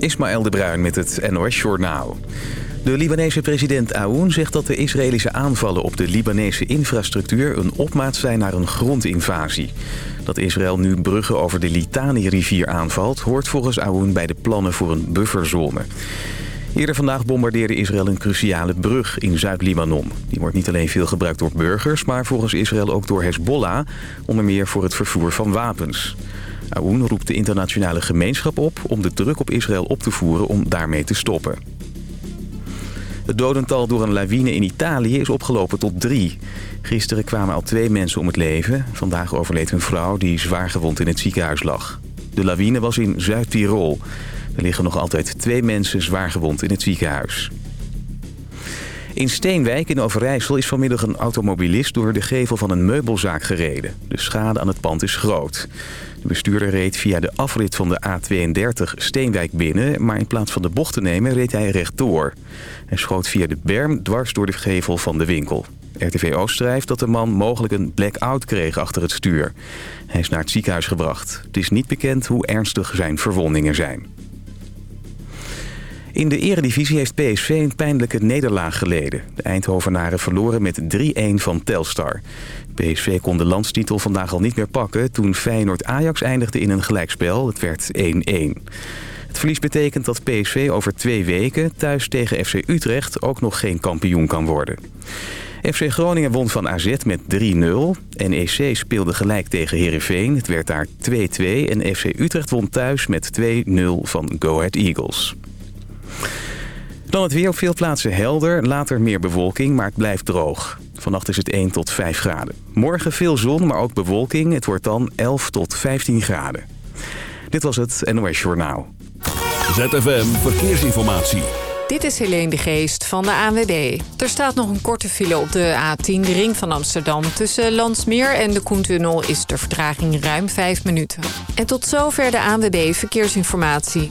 Ismaël de Bruin met het NOS Journaal. De Libanese president Aoun zegt dat de Israëlische aanvallen op de Libanese infrastructuur... een opmaat zijn naar een grondinvasie. Dat Israël nu bruggen over de Litani-rivier aanvalt... hoort volgens Aoun bij de plannen voor een bufferzone. Eerder vandaag bombardeerde Israël een cruciale brug in Zuid-Libanon. Die wordt niet alleen veel gebruikt door burgers... maar volgens Israël ook door Hezbollah... onder meer voor het vervoer van wapens. Aoun roept de internationale gemeenschap op om de druk op Israël op te voeren om daarmee te stoppen. Het dodental door een lawine in Italië is opgelopen tot drie. Gisteren kwamen al twee mensen om het leven. Vandaag overleed een vrouw die zwaar gewond in het ziekenhuis lag. De lawine was in Zuid-Tirol. Er liggen nog altijd twee mensen zwaar gewond in het ziekenhuis. In Steenwijk in Overijssel is vanmiddag een automobilist door de gevel van een meubelzaak gereden. De schade aan het pand is groot. De bestuurder reed via de afrit van de A32 Steenwijk binnen... maar in plaats van de bocht te nemen reed hij rechtdoor. Hij schoot via de berm dwars door de gevel van de winkel. RTV Oost schrijft dat de man mogelijk een blackout kreeg achter het stuur. Hij is naar het ziekenhuis gebracht. Het is niet bekend hoe ernstig zijn verwondingen zijn. In de eredivisie heeft PSV een pijnlijke nederlaag geleden. De Eindhovenaren verloren met 3-1 van Telstar. PSV kon de landstitel vandaag al niet meer pakken... toen Feyenoord-Ajax eindigde in een gelijkspel. Het werd 1-1. Het verlies betekent dat PSV over twee weken thuis tegen FC Utrecht... ook nog geen kampioen kan worden. FC Groningen won van AZ met 3-0. NEC speelde gelijk tegen Heerenveen. Het werd daar 2-2. En FC Utrecht won thuis met 2-0 van Go Ahead Eagles. Dan het weer op veel plaatsen helder, later meer bewolking, maar het blijft droog. Vannacht is het 1 tot 5 graden. Morgen veel zon, maar ook bewolking. Het wordt dan 11 tot 15 graden. Dit was het NOS Journaal. ZFM Verkeersinformatie. Dit is Helene de Geest van de ANWB. Er staat nog een korte file op de A10, de ring van Amsterdam. Tussen Landsmeer en de Koentunnel is de vertraging ruim 5 minuten. En tot zover de ANWB Verkeersinformatie.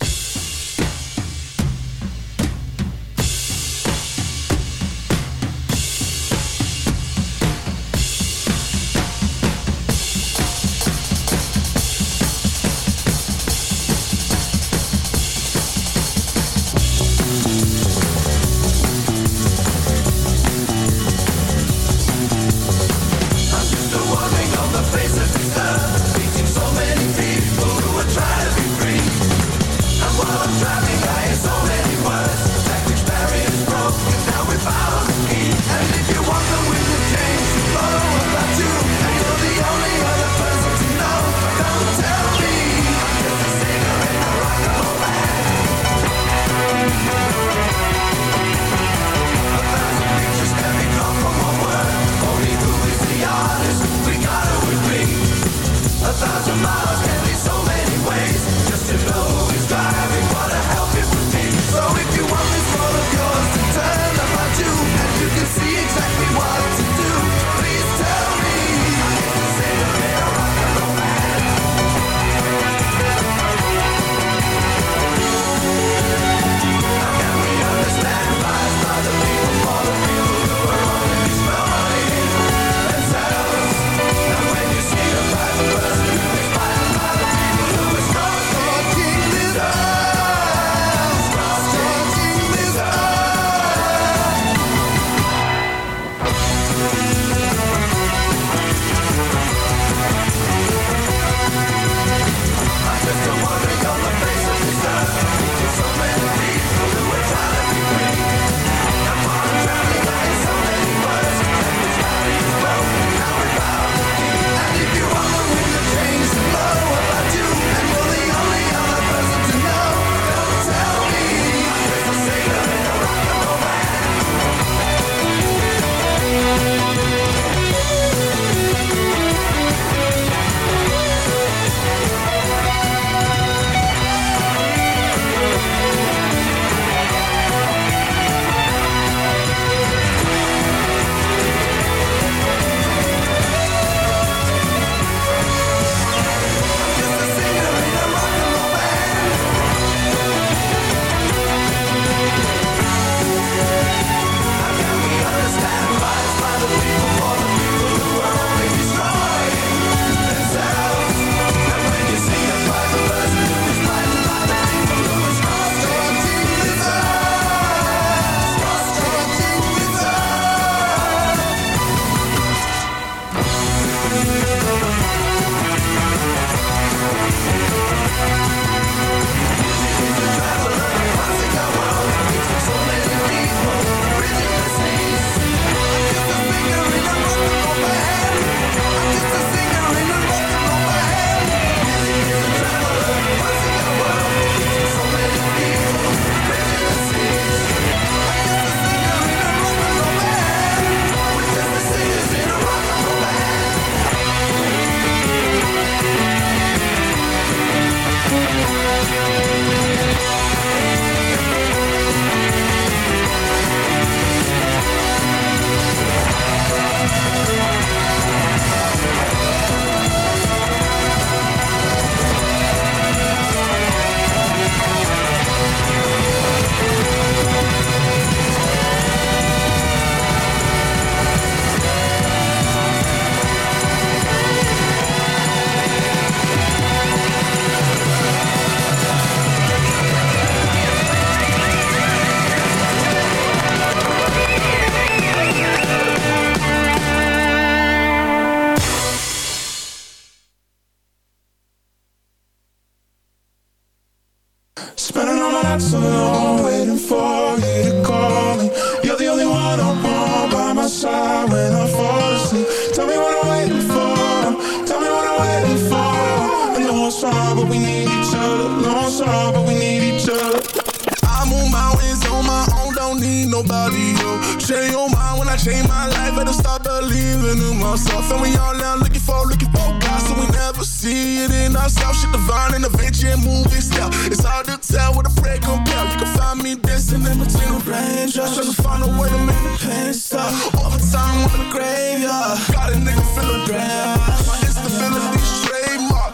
Nobody, yo. Change your mind when I change my life, better start believing in myself. And we all now looking for, looking for God, so we never see it in ourselves. Shit divine in the venture movie style. It's hard to tell what a prayer compare. You can find me dancing in between the raindrops, trying to find a way to make the pain stop. Overtime in the graveyard, got a nigga feeling grand. My instability trademark,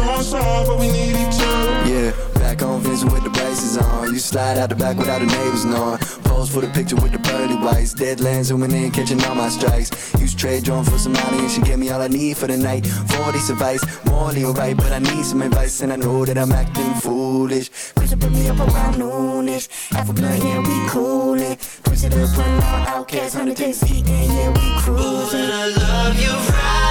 Know it's but we need each other. Yeah Back on Vincent with the braces on. You slide out the back without the neighbors knowing. Pose for the picture with the pearly whites. Deadlands zooming in, catching all my strikes. Use trade drone for some money and she gave me all I need for the night. 40 advice, morally alright, but I need some advice and I know that I'm acting foolish. Push it, put me up around noonish. Half a blunt, yeah, we coolin'. Push it up, run all outcasts on the days eating, yeah, we cruising. Ooh, I love you right,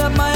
up my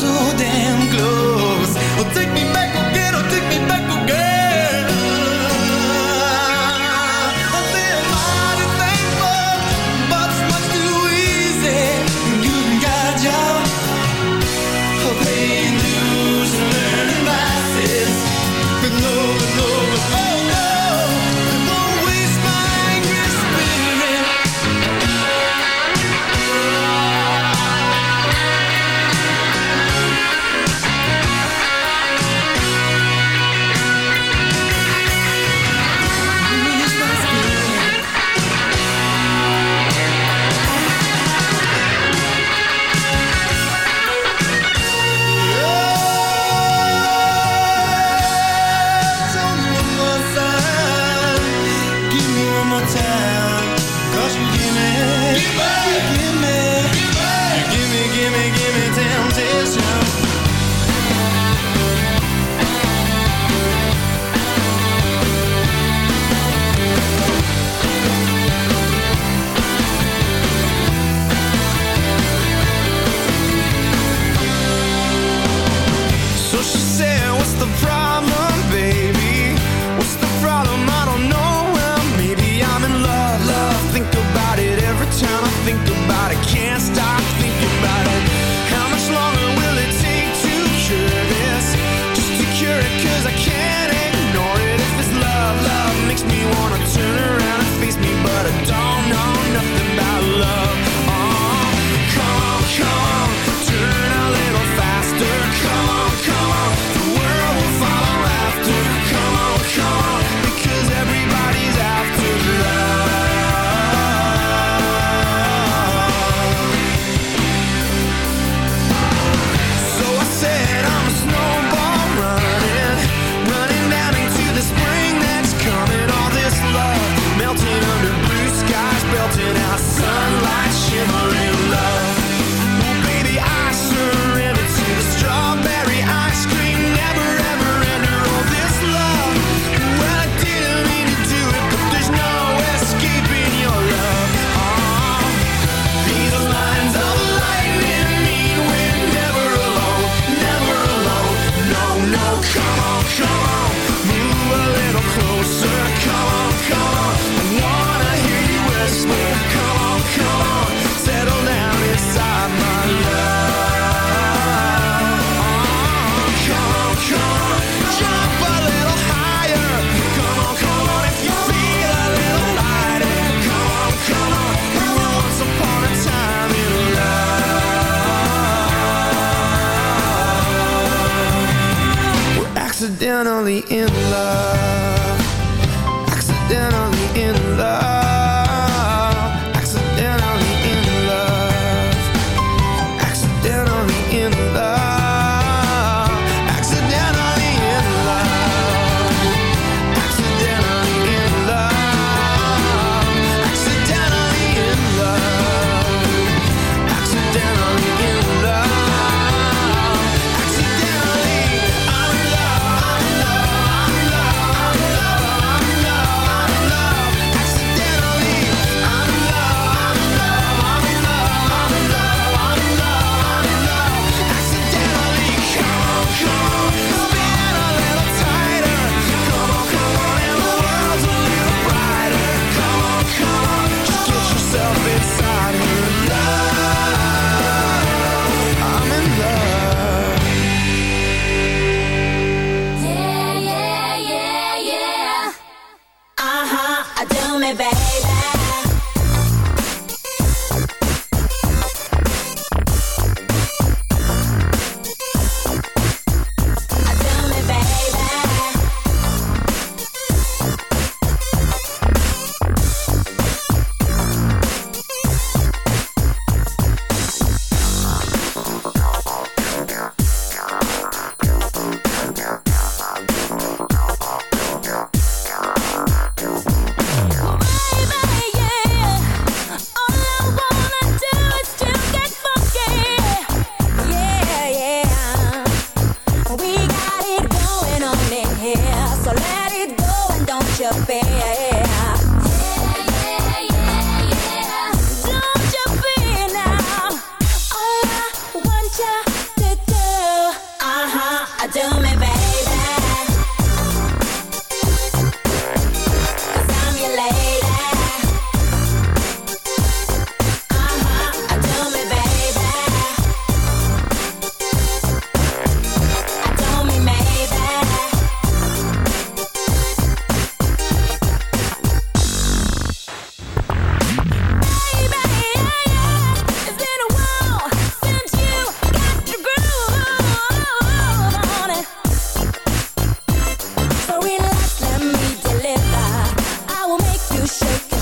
so damn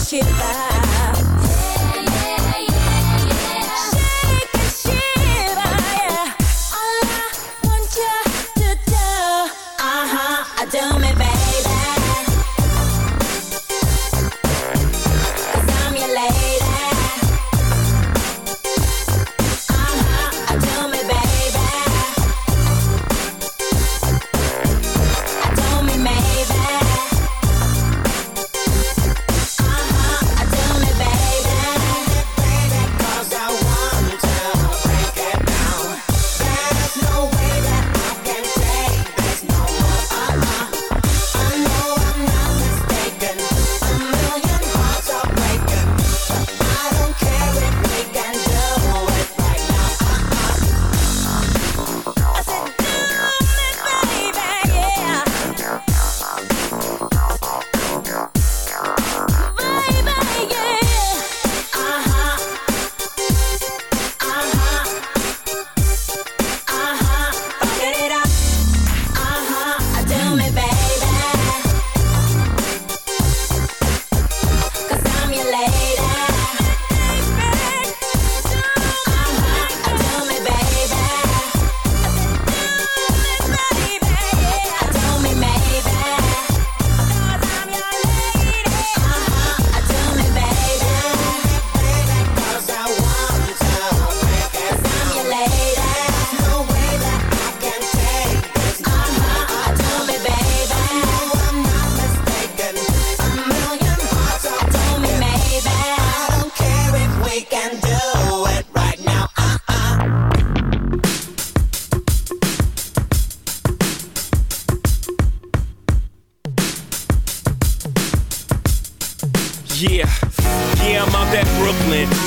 shit back.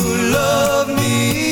love me.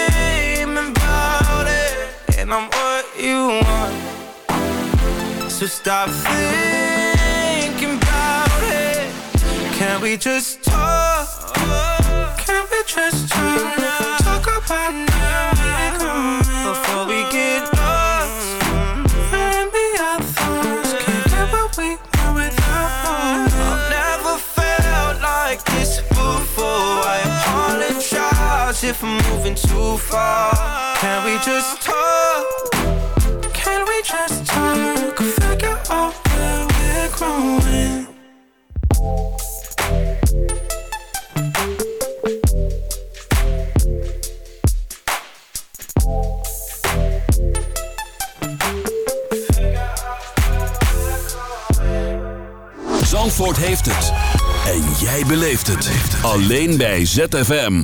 and I'm what you want So stop thinking about it Can we just talk? Can we just turn? Talk about if I'm moving too far. Can we just talk? Can we just talk? Figure out where we're growing. Zandvoort heeft het. En jij beleeft het. Alleen bij ZFM.